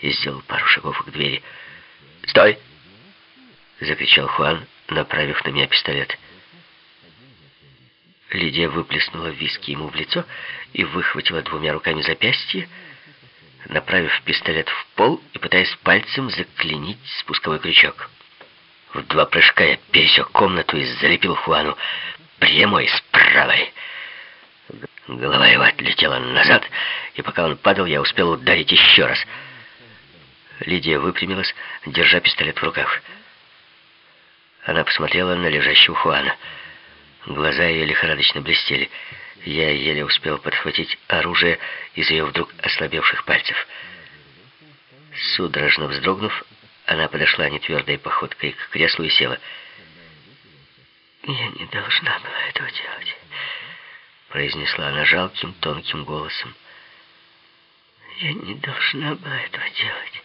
и сделал пару шагов к двери. «Стой!» — закричал Хуан, направив на меня пистолет. Лидия выплеснула виски ему в лицо и выхватила двумя руками запястье, направив пистолет в пол и пытаясь пальцем заклинить спусковой крючок. В два прыжка я пересек комнату и залепил Хуану прямой с правой. Голова его отлетела назад, и пока он падал, я успел ударить еще раз. Лидия выпрямилась, держа пистолет в руках. Она посмотрела на лежащего Хуана. Глаза ее лихорадочно блестели. Я еле успел подхватить оружие из ее вдруг ослабевших пальцев. Судорожно вздрогнув, она подошла нетвердой походкой к креслу и села. «Я не должна была этого делать», — произнесла она жалким, тонким голосом. «Я не должна была этого делать».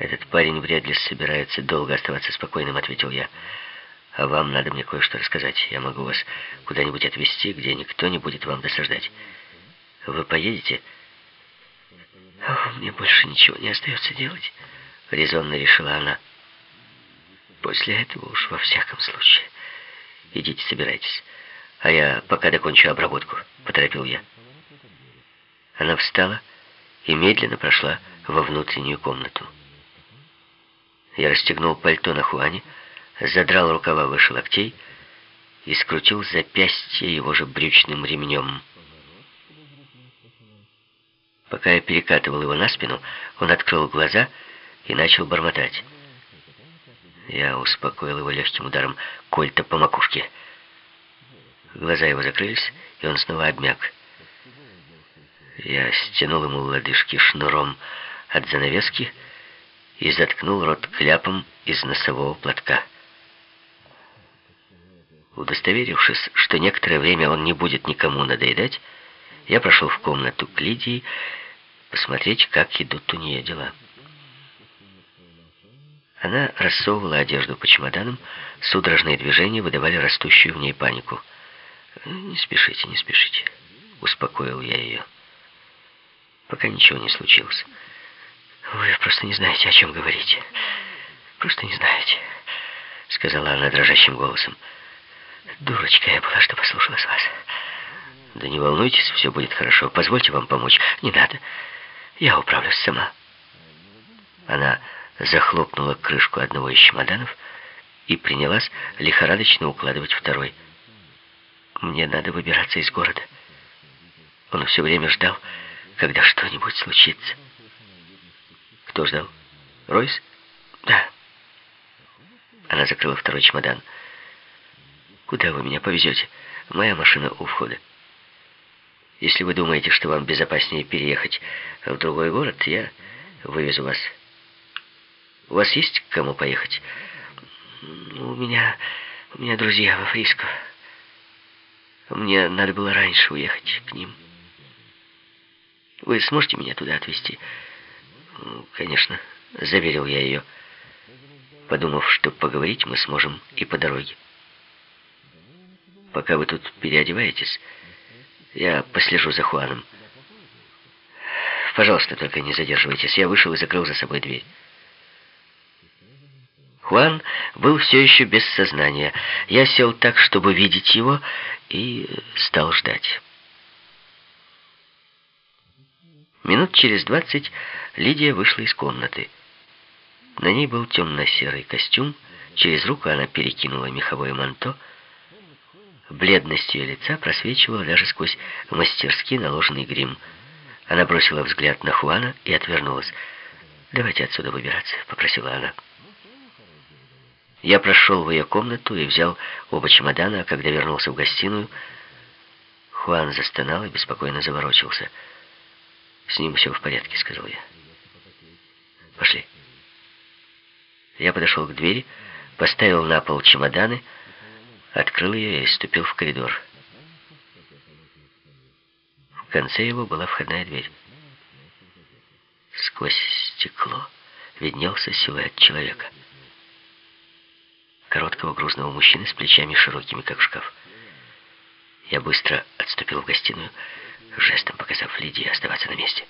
«Этот парень вряд ли собирается долго оставаться спокойным», — ответил я. А вам надо мне кое-что рассказать. Я могу вас куда-нибудь отвезти, где никто не будет вам досаждать. Вы поедете? А мне больше ничего не остается делать, резонно решила она. После этого уж во всяком случае. Идите, собирайтесь. А я пока докончу обработку, поторопил я. Она встала и медленно прошла во внутреннюю комнату. Я расстегнул пальто на Хуане, задрал рукава выше локтей и скрутил запястье его же брючным ремнем. Пока я перекатывал его на спину, он открыл глаза и начал бормотать. Я успокоил его легким ударом кольта по макушке. Глаза его закрылись, и он снова обмяк. Я стянул ему лодыжки шнуром от занавески и заткнул рот кляпом из носового платка. Удостоверившись, что некоторое время он не будет никому надоедать, я прошел в комнату к Лидии посмотреть, как идут у нее дела. Она рассовывала одежду по чемоданам, судорожные движения выдавали растущую в ней панику. «Не спешите, не спешите», — успокоил я ее. Пока ничего не случилось. «Вы просто не знаете, о чем говорите. Просто не знаете», — сказала она дрожащим голосом. Дурочка я была, что послушалась вас. Да не волнуйтесь, все будет хорошо. Позвольте вам помочь. Не надо. Я управлюсь сама. Она захлопнула крышку одного из чемоданов и принялась лихорадочно укладывать второй. Мне надо выбираться из города. Он все время ждал, когда что-нибудь случится. Кто ждал? Ройс? Да. Она закрыла второй чемодан. Куда вы меня повезете? Моя машина у входа. Если вы думаете, что вам безопаснее переехать в другой город, я вывезу вас. У вас есть к кому поехать? У меня... у меня друзья во Фриско. Мне надо было раньше уехать к ним. Вы сможете меня туда отвезти? Конечно, заверил я ее, подумав, что поговорить мы сможем и по дороге. Пока вы тут переодеваетесь, я послежу за Хуаном. Пожалуйста, только не задерживайтесь. Я вышел и закрыл за собой дверь. Хуан был все еще без сознания. Я сел так, чтобы видеть его, и стал ждать. Минут через двадцать Лидия вышла из комнаты. На ней был темно-серый костюм, через руку она перекинула меховое манто — Бледность ее лица просвечивала даже сквозь мастерски наложенный грим. Она бросила взгляд на Хуана и отвернулась. «Давайте отсюда выбираться», — попросила она. Я прошел в ее комнату и взял оба чемодана, а когда вернулся в гостиную, Хуан застонал и беспокойно заворочился. «С ним все в порядке», — сказал я. «Пошли». Я подошел к двери, поставил на пол чемоданы, открыл ее и ступил в коридор. В конце его была входная дверь. Сквозь стекло виднелся силуэт человека. Короткого грузного мужчины с плечами широкими, как шкаф. Я быстро отступил в гостиную, жестом показав Лидии оставаться на месте.